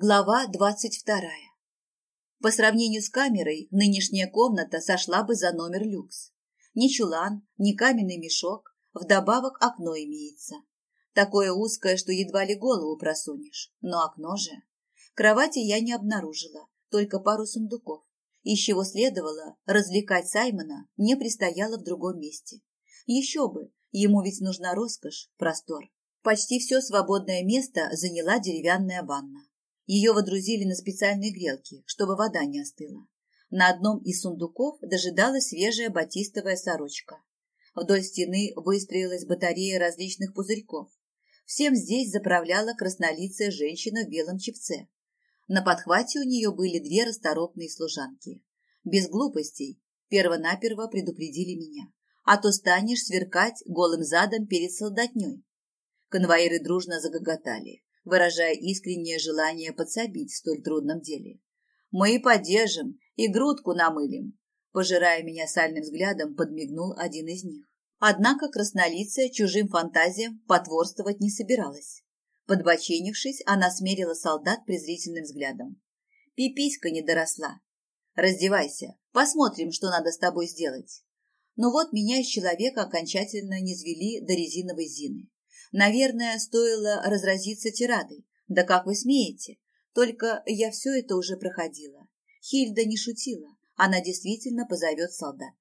Глава двадцать вторая. По сравнению с камерой, нынешняя комната сошла бы за номер люкс. Ни чулан, ни каменный мешок, вдобавок окно имеется. Такое узкое, что едва ли голову просунешь, но окно же. Кровати я не обнаружила, только пару сундуков. Из чего следовало, развлекать Саймона мне предстояло в другом месте. Еще бы, ему ведь нужна роскошь, простор. Почти все свободное место заняла деревянная ванна. Ее водрузили на специальные грелки, чтобы вода не остыла. На одном из сундуков дожидалась свежая батистовая сорочка. Вдоль стены выстроилась батарея различных пузырьков. Всем здесь заправляла краснолицая женщина в белом чепце. На подхвате у нее были две расторопные служанки. Без глупостей перво-наперво предупредили меня. А то станешь сверкать голым задом перед солдатней. Конвоиры дружно загоготали выражая искреннее желание подсобить в столь трудном деле. «Мы и поддержим, и грудку намылим», пожирая меня сальным взглядом, подмигнул один из них. Однако краснолицая чужим фантазиям потворствовать не собиралась. Подбоченившись, она смерила солдат презрительным взглядом. Пиписька не доросла. «Раздевайся, посмотрим, что надо с тобой сделать». Но вот меня из человека окончательно низвели до резиновой зины. Наверное, стоило разразиться тирадой. Да как вы смеете? Только я все это уже проходила. Хильда не шутила. Она действительно позовет солдат.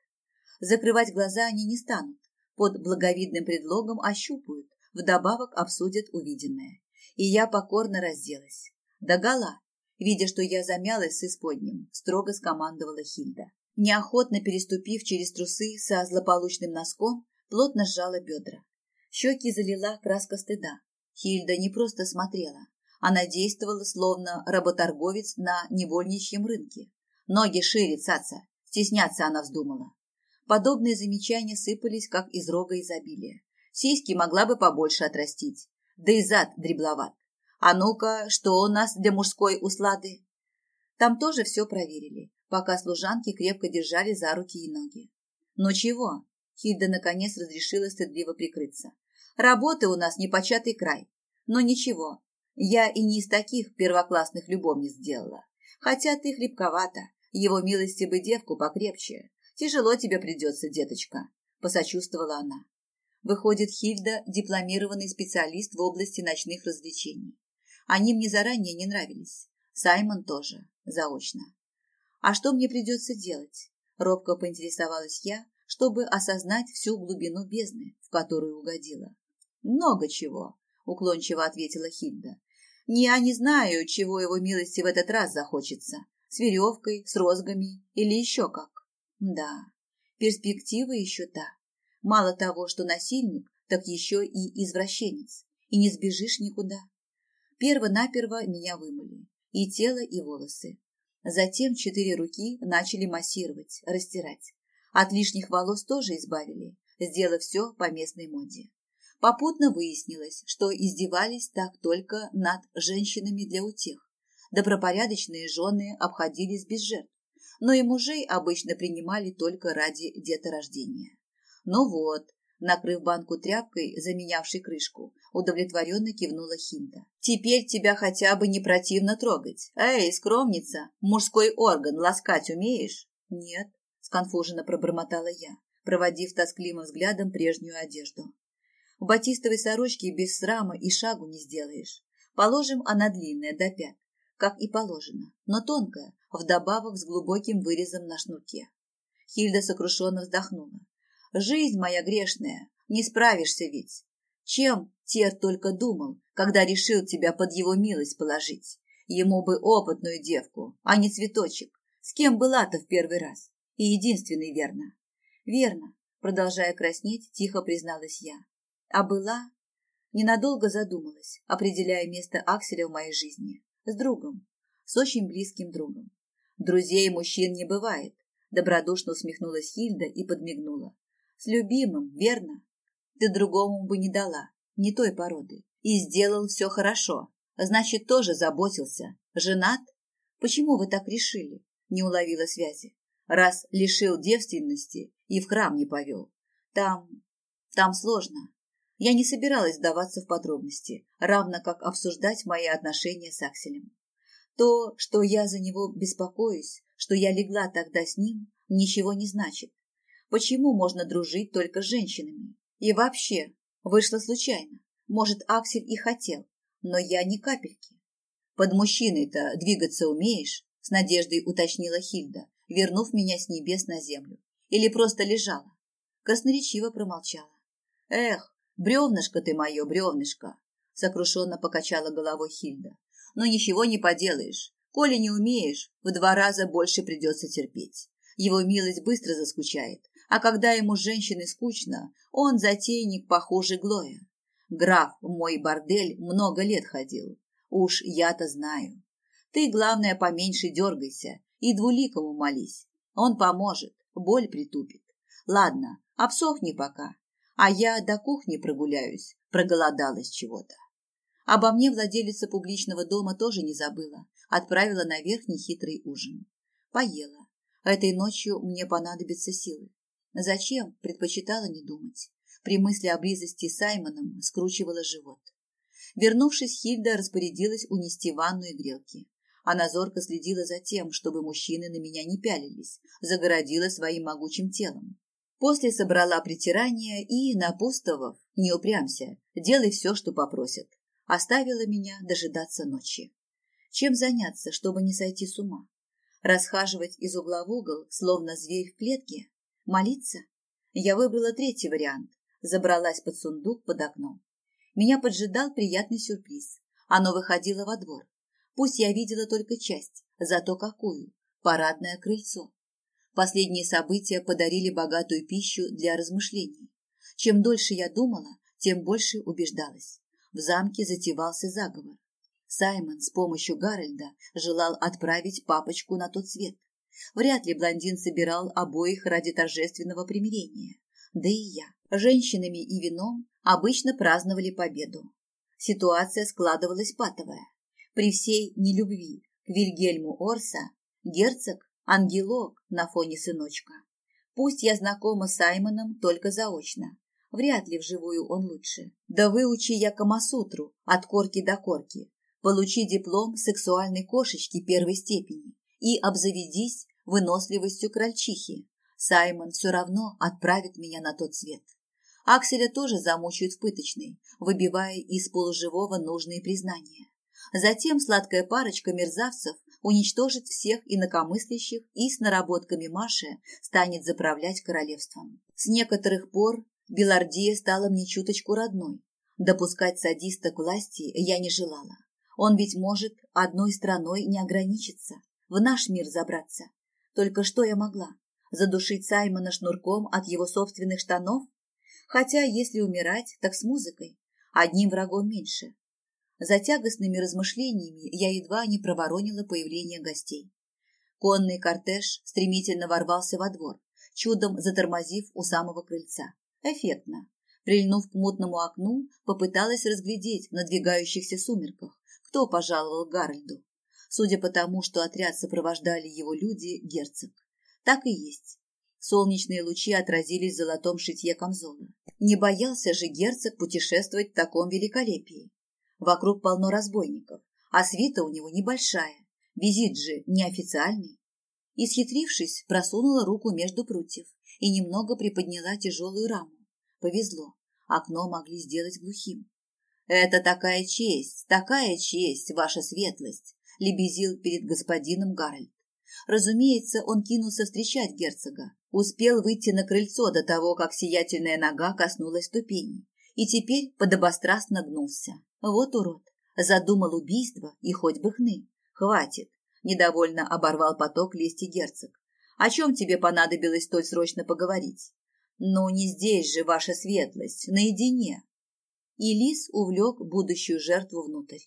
Закрывать глаза они не станут. Под благовидным предлогом ощупают, вдобавок обсудят увиденное. И я покорно разделась. Догола, видя, что я замялась с исподним, строго скомандовала Хильда. Неохотно переступив через трусы со злополучным носком, плотно сжала бедра. Щеки залила краска стыда. Хильда не просто смотрела. Она действовала словно работорговец на невольничьем рынке. Ноги шире, цаца. Стесняться она вздумала. Подобные замечания сыпались, как из рога изобилия. Сиськи могла бы побольше отрастить. Да и зад дребловат. А ну-ка, что у нас для мужской услады? Там тоже все проверили, пока служанки крепко держали за руки и ноги. Но чего? Хильда наконец разрешила стыдливо прикрыться. Работы у нас непочатый край. Но ничего, я и не из таких первоклассных любовниц сделала. Хотя ты хлебковата, его милости бы девку покрепче. Тяжело тебе придется, деточка, посочувствовала она. Выходит, Хильда – дипломированный специалист в области ночных развлечений. Они мне заранее не нравились. Саймон тоже, заочно. А что мне придется делать? Робко поинтересовалась я, чтобы осознать всю глубину бездны, в которую угодила. Много чего, уклончиво ответила Хильда. Не, я не знаю, чего его милости в этот раз захочется. С веревкой, с розгами или еще как. Да, перспектива еще та. Мало того, что насильник, так еще и извращенец. И не сбежишь никуда. Перво-наперво меня вымыли. И тело, и волосы. Затем четыре руки начали массировать, растирать. От лишних волос тоже избавили, сделав все по местной моде. Попутно выяснилось, что издевались так только над женщинами для утех. Добропорядочные жены обходились без жертв, но и мужей обычно принимали только ради деторождения. Ну вот, накрыв банку тряпкой, заменявшей крышку, удовлетворенно кивнула Хинда. «Теперь тебя хотя бы не противно трогать. Эй, скромница, мужской орган ласкать умеешь?» «Нет», сконфуженно пробормотала я, проводив тоскливым взглядом прежнюю одежду. В батистовой сорочке без срама и шагу не сделаешь. Положим, она длинная, до пят, как и положено, но тонкая, вдобавок с глубоким вырезом на шнурке. Хильда сокрушенно вздохнула. «Жизнь моя грешная, не справишься ведь. Чем Тер только думал, когда решил тебя под его милость положить? Ему бы опытную девку, а не цветочек. С кем была-то в первый раз? И единственный верно. Верно, продолжая краснеть, тихо призналась я. А была... Ненадолго задумалась, определяя место Акселя в моей жизни. С другом. С очень близким другом. Друзей мужчин не бывает. Добродушно усмехнулась Хильда и подмигнула. С любимым, верно? Ты другому бы не дала, не той породы. И сделал все хорошо. Значит, тоже заботился. Женат? Почему вы так решили? Не уловила связи раз лишил девственности и в храм не повел. Там... там сложно. Я не собиралась вдаваться в подробности, равно как обсуждать мои отношения с Акселем. То, что я за него беспокоюсь, что я легла тогда с ним, ничего не значит. Почему можно дружить только с женщинами? И вообще, вышло случайно. Может, Аксель и хотел, но я ни капельки. Под мужчиной-то двигаться умеешь? С надеждой уточнила Хильда, вернув меня с небес на землю. Или просто лежала? Красноречиво промолчала. Эх, бревнышко ты мое, бревнышко! Сокрушенно покачала головой Хильда. Но ничего не поделаешь. Коли не умеешь, в два раза больше придется терпеть. Его милость быстро заскучает, а когда ему с женщиной скучно, он затейник похуже Глоя. Граф в мой бордель много лет ходил. Уж я-то знаю. Ты, главное, поменьше дергайся и двуликому молись. Он поможет, боль притупит. Ладно, обсохни пока, а я до кухни прогуляюсь, проголодалась чего-то. Обо мне владелица публичного дома тоже не забыла, отправила наверх нехитрый ужин. Поела. Этой ночью мне понадобятся силы. Зачем, предпочитала не думать. При мысли о близости с Саймоном скручивала живот. Вернувшись, Хильда распорядилась унести ванну и грелки. Она зорко следила за тем, чтобы мужчины на меня не пялились, загородила своим могучим телом. После собрала притирание и, напутствовав, не упрямся, делай все, что попросят, оставила меня дожидаться ночи. Чем заняться, чтобы не сойти с ума? Расхаживать из угла в угол, словно зверь в клетке? Молиться? Я выбрала третий вариант, забралась под сундук под окном. Меня поджидал приятный сюрприз. Оно выходило во двор. Пусть я видела только часть, зато какую – парадное крыльцо. Последние события подарили богатую пищу для размышлений. Чем дольше я думала, тем больше убеждалась. В замке затевался заговор. Саймон с помощью Гарольда желал отправить папочку на тот свет. Вряд ли блондин собирал обоих ради торжественного примирения. Да и я. Женщинами и вином обычно праздновали победу. Ситуация складывалась патовая. При всей нелюбви к Вильгельму Орса герцог – ангелок на фоне сыночка. Пусть я знакома с Саймоном только заочно. Вряд ли вживую он лучше. Да выучи я Камасутру от корки до корки. Получи диплом сексуальной кошечки первой степени и обзаведись выносливостью крольчихи. Саймон все равно отправит меня на тот свет. Акселя тоже замучают в пыточной, выбивая из полуживого нужные признания. Затем сладкая парочка мерзавцев уничтожит всех инакомыслящих и с наработками Маши станет заправлять королевством. С некоторых пор Белардия стала мне чуточку родной. Допускать садиста к власти я не желала. Он ведь может одной страной не ограничиться, в наш мир забраться. Только что я могла? Задушить Саймона шнурком от его собственных штанов? Хотя, если умирать, так с музыкой. Одним врагом меньше. За тягостными размышлениями я едва не проворонила появление гостей. Конный кортеж стремительно ворвался во двор, чудом затормозив у самого крыльца. Эффектно. Прильнув к мутному окну, попыталась разглядеть в надвигающихся сумерках, кто пожаловал Гарольду. Судя по тому, что отряд сопровождали его люди, герцог. Так и есть. Солнечные лучи отразились в золотом шитье камзола. Не боялся же герцог путешествовать в таком великолепии. Вокруг полно разбойников, а свита у него небольшая. Визит же неофициальный. Исхитрившись, просунула руку между прутьев и немного приподняла тяжелую раму. Повезло, окно могли сделать глухим. «Это такая честь, такая честь, ваша светлость!» – лебезил перед господином Гарольд. Разумеется, он кинулся встречать герцога. Успел выйти на крыльцо до того, как сиятельная нога коснулась ступени. И теперь подобострастно гнулся. Вот урод. Задумал убийство и хоть бы хны. Хватит. Недовольно оборвал поток лести герцог. О чем тебе понадобилось столь срочно поговорить? Ну, не здесь же, ваша светлость, наедине. И лис увлек будущую жертву внутрь.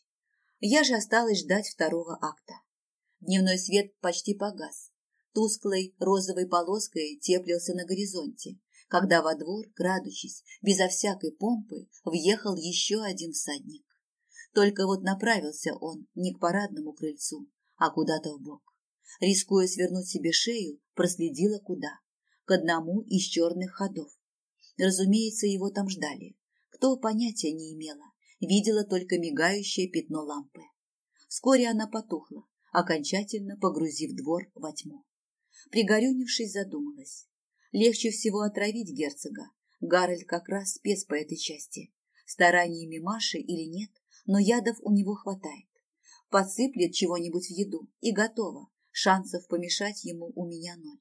Я же осталась ждать второго акта. Дневной свет почти погас. Тусклой розовой полоской теплился на горизонте, когда во двор, крадучись, безо всякой помпы, въехал еще один всадник. Только вот направился он не к парадному крыльцу, а куда-то в бок. Рискуя свернуть себе шею, проследила куда? К одному из черных ходов. Разумеется, его там ждали. Кто понятия не имела, видела только мигающее пятно лампы. Вскоре она потухла, окончательно погрузив двор во тьму. Пригорюнившись, задумалась. Легче всего отравить герцога. Гарольд как раз спец по этой части. Стараниями Маши или нет, но ядов у него хватает. Подсыплет чего-нибудь в еду, и готово. Шансов помешать ему у меня ноль.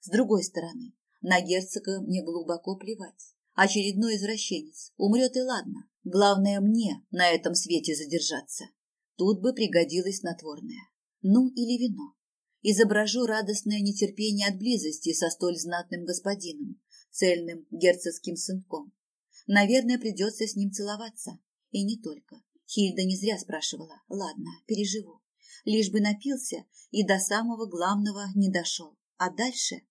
С другой стороны, на герцога мне глубоко плевать. Очередной извращенец. Умрет и ладно. Главное мне на этом свете задержаться. Тут бы пригодилось снотворное. Ну или вино. Изображу радостное нетерпение от близости со столь знатным господином, цельным герцогским сынком. Наверное, придется с ним целоваться. И не только. Хильда не зря спрашивала. Ладно, переживу. Лишь бы напился и до самого главного не дошел. А дальше?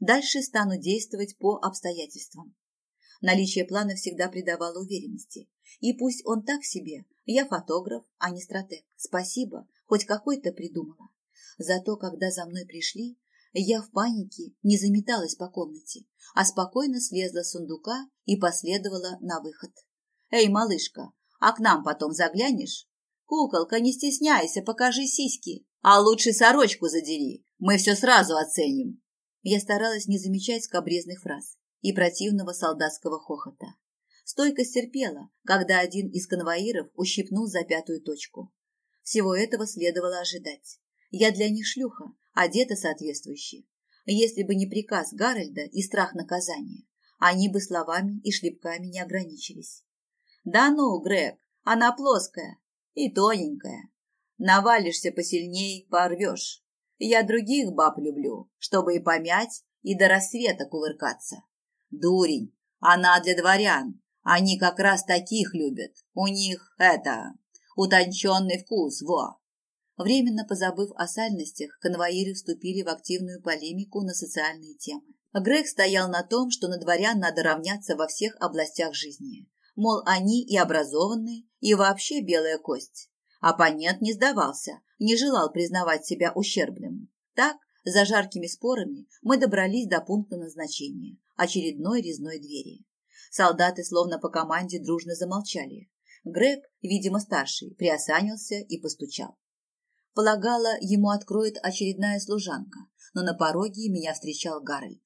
Дальше стану действовать по обстоятельствам. Наличие плана всегда придавало уверенности. И пусть он так себе, я фотограф, а не стратег. Спасибо, хоть какой-то придумала. Зато, когда за мной пришли, я в панике не заметалась по комнате, а спокойно слезла с сундука и последовала на выход. «Эй, малышка, а к нам потом заглянешь? Куколка, не стесняйся, покажи сиськи, а лучше сорочку задери, мы все сразу оценим». Я старалась не замечать скобрезных фраз и противного солдатского хохота. Стойкость терпела, когда один из конвоиров ущипнул за пятую точку. Всего этого следовало ожидать. Я для них шлюха, одета соответствующе. Если бы не приказ Гарольда и страх наказания, они бы словами и шлепками не ограничились. Да ну, Грег, она плоская и тоненькая. Навалишься посильней, порвешь. Я других баб люблю, чтобы и помять, и до рассвета кувыркаться. Дурень, она для дворян. Они как раз таких любят. У них это утонченный вкус, во. Временно позабыв о сальностях, конвоиры вступили в активную полемику на социальные темы. Грег стоял на том, что на дворян надо равняться во всех областях жизни. Мол, они и образованные, и вообще белая кость. Оппонент не сдавался, не желал признавать себя ущербным. Так, за жаркими спорами мы добрались до пункта назначения – очередной резной двери. Солдаты словно по команде дружно замолчали. Грег, видимо старший, приосанился и постучал. Полагала, ему откроет очередная служанка, но на пороге меня встречал Гарольд.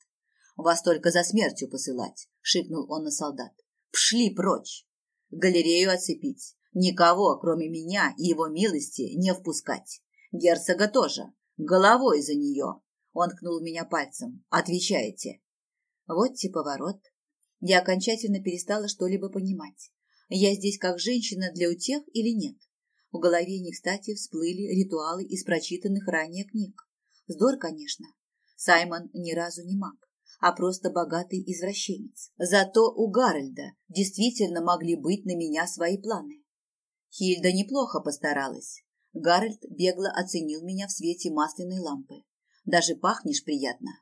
«Вас только за смертью посылать», — шикнул он на солдат. «Пшли прочь! Галерею оцепить, никого, кроме меня и его милости, не впускать. Герцога тоже, головой за нее!» Он ткнул меня пальцем. «Отвечаете!» Вот типа ворот. Я окончательно перестала что-либо понимать. Я здесь как женщина для утех или нет? В голове не кстати всплыли ритуалы из прочитанных ранее книг. Вздор, конечно. Саймон ни разу не маг, а просто богатый извращенец. Зато у Гарольда действительно могли быть на меня свои планы. Хильда неплохо постаралась. Гарольд бегло оценил меня в свете масляной лампы. Даже пахнешь приятно.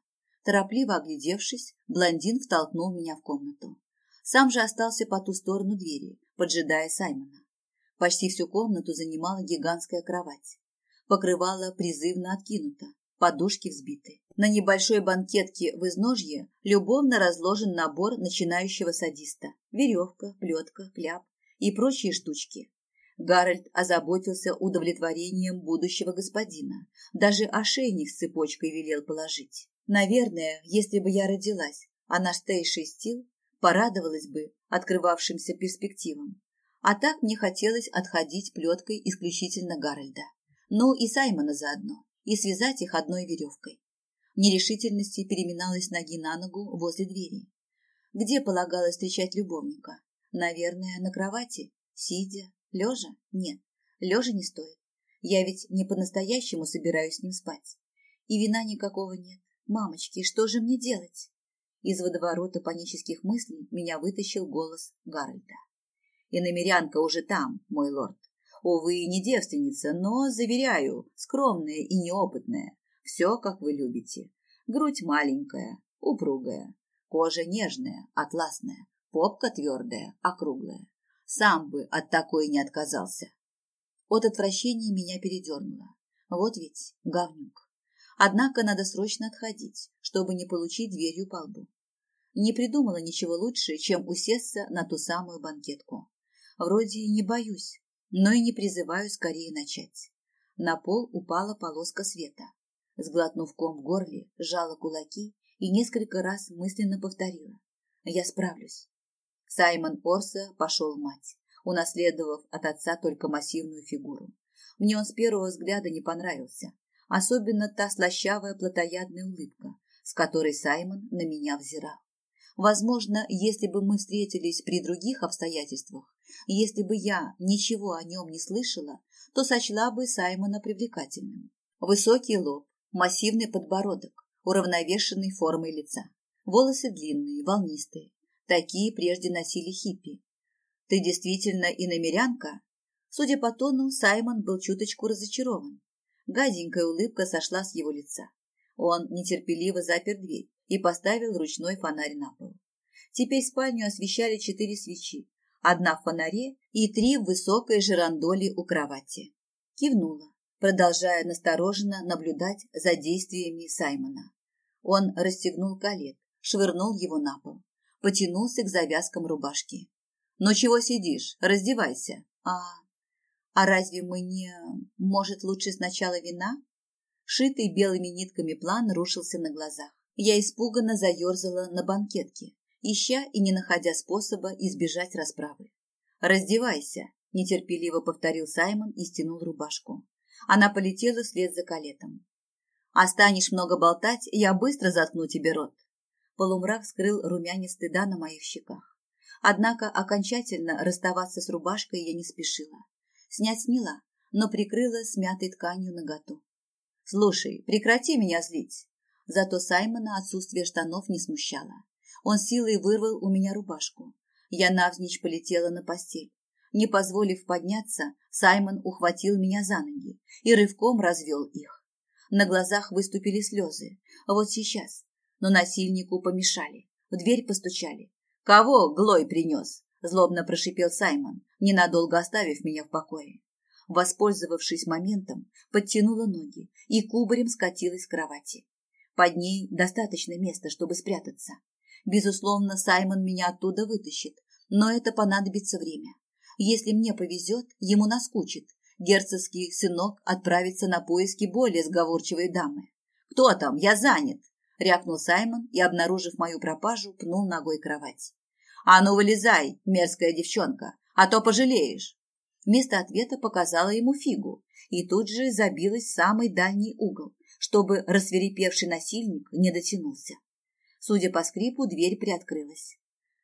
Торопливо оглядевшись, блондин втолкнул меня в комнату. Сам же остался по ту сторону двери, поджидая Саймона. Почти всю комнату занимала гигантская кровать. Покрывало призывно откинуто, подушки взбиты. На небольшой банкетке в изножье любовно разложен набор начинающего садиста. Веревка, плетка, кляп и прочие штучки. Гарольд озаботился удовлетворением будущего господина. Даже ошейник с цепочкой велел положить. Наверное, если бы я родилась, а наш старший стил порадовалась бы открывавшимся перспективам. А так мне хотелось отходить плеткой исключительно Гарольда. Ну и Саймона заодно, и связать их одной веревкой. В нерешительности переминалась ноги на ногу возле двери. Где полагалось встречать любовника? Наверное, на кровати? Сидя? Лежа? Нет, лежа не стоит. Я ведь не по-настоящему собираюсь с ним спать. И вина никакого нет. Мамочки, что же мне делать? Из водоворота панических мыслей меня вытащил голос Гарольда. И намерянка уже там, мой лорд. Увы, не девственница, но, заверяю, скромная и неопытная. Все, как вы любите. Грудь маленькая, упругая, кожа нежная, атласная, попка твердая, округлая. Сам бы от такой не отказался. От отвращения меня передернуло. Вот ведь говнюк. Однако надо срочно отходить, чтобы не получить дверью по лбу. Не придумала ничего лучше, чем усесться на ту самую банкетку. Вроде не боюсь, но и не призываю скорее начать. На пол упала полоска света. Сглотнув ком в горле, сжала кулаки и несколько раз мысленно повторила. «Я справлюсь». Саймон Орса пошел мать, унаследовав от отца только массивную фигуру. Мне он с первого взгляда не понравился, особенно та слащавая плотоядная улыбка, с которой Саймон на меня взирал. Возможно, если бы мы встретились при других обстоятельствах, если бы я ничего о нем не слышала, то сочла бы Саймона привлекательным. Высокий лоб, массивный подбородок, уравновешенной формой лица. Волосы длинные, волнистые. Такие прежде носили хиппи. Ты действительно иномерянка? Судя по тону, Саймон был чуточку разочарован. Гаденькая улыбка сошла с его лица. Он нетерпеливо запер дверь и поставил ручной фонарь на пол. Теперь спальню освещали четыре свечи, одна в фонаре и три в высокой жерандоле у кровати. Кивнула, продолжая настороженно наблюдать за действиями Саймона. Он расстегнул колет, швырнул его на пол, потянулся к завязкам рубашки. «Ну чего сидишь? Раздевайся!» «А... а разве мы не... Может, лучше сначала вина?» Шитый белыми нитками план рушился на глазах. Я испуганно заерзала на банкетке, ища и не находя способа избежать расправы. «Раздевайся!» – нетерпеливо повторил Саймон и стянул рубашку. Она полетела вслед за калетом. «А станешь много болтать, я быстро заткну тебе рот». Полумрак скрыл румянец стыда на моих щеках. Однако окончательно расставаться с рубашкой я не спешила. Снять сняла, но прикрыла смятой тканью наготу. «Слушай, прекрати меня злить!» Зато Саймона отсутствие штанов не смущало. Он силой вырвал у меня рубашку. Я навзничь полетела на постель. Не позволив подняться, Саймон ухватил меня за ноги и рывком развел их. На глазах выступили слезы. Вот сейчас. Но насильнику помешали. В дверь постучали. «Кого Глой принес?» – злобно прошипел Саймон, ненадолго оставив меня в покое. Воспользовавшись моментом, подтянула ноги и кубарем скатилась с кровати. Под ней достаточно места, чтобы спрятаться. Безусловно, Саймон меня оттуда вытащит, но это понадобится время. Если мне повезет, ему наскучит. Герцогский сынок отправится на поиски более сговорчивой дамы. «Кто там? Я занят!» – рявкнул Саймон и, обнаружив мою пропажу, пнул ногой кровать. «А ну, вылезай, мерзкая девчонка, а то пожалеешь!» Вместо ответа показала ему фигу и тут же забилась в самый дальний угол, чтобы рассверепевший насильник не дотянулся. Судя по скрипу, дверь приоткрылась.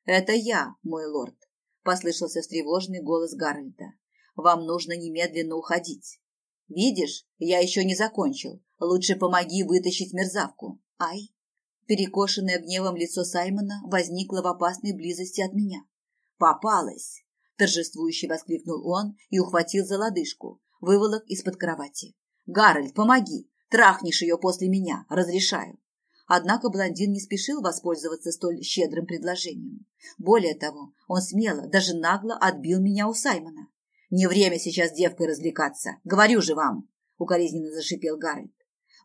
«Это я, мой лорд», — послышался встревоженный голос Гарольда. «Вам нужно немедленно уходить. Видишь, я еще не закончил. Лучше помоги вытащить мерзавку. Ай!» Перекошенное гневом лицо Саймона возникло в опасной близости от меня. «Попалась!» – торжествующе воскликнул он и ухватил за лодыжку, выволок из-под кровати. «Гарольд, помоги! Трахнешь ее после меня, разрешаю!» Однако блондин не спешил воспользоваться столь щедрым предложением. Более того, он смело, даже нагло отбил меня у Саймона. «Не время сейчас с девкой развлекаться, говорю же вам!» — укоризненно зашипел Гарольд.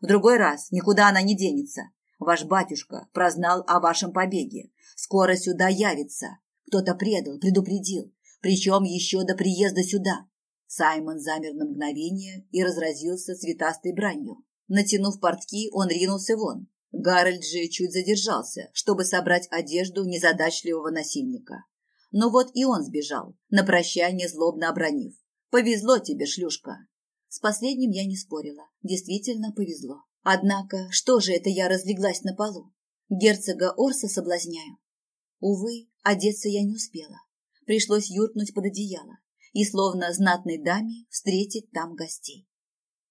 «В другой раз никуда она не денется. Ваш батюшка прознал о вашем побеге. Скоро сюда явится. Кто-то предал, предупредил. Причем еще до приезда сюда». Саймон замер на мгновение и разразился цветастой бранью. Натянув портки, он ринулся вон, Гарольд же чуть задержался, чтобы собрать одежду незадачливого насильника. Но вот и он сбежал, на прощание злобно обронив. «Повезло тебе, шлюшка!» С последним я не спорила. Действительно повезло. Однако, что же это я разлеглась на полу? Герцога Орса соблазняю. Увы, одеться я не успела. Пришлось юркнуть под одеяло и, словно знатной даме, встретить там гостей.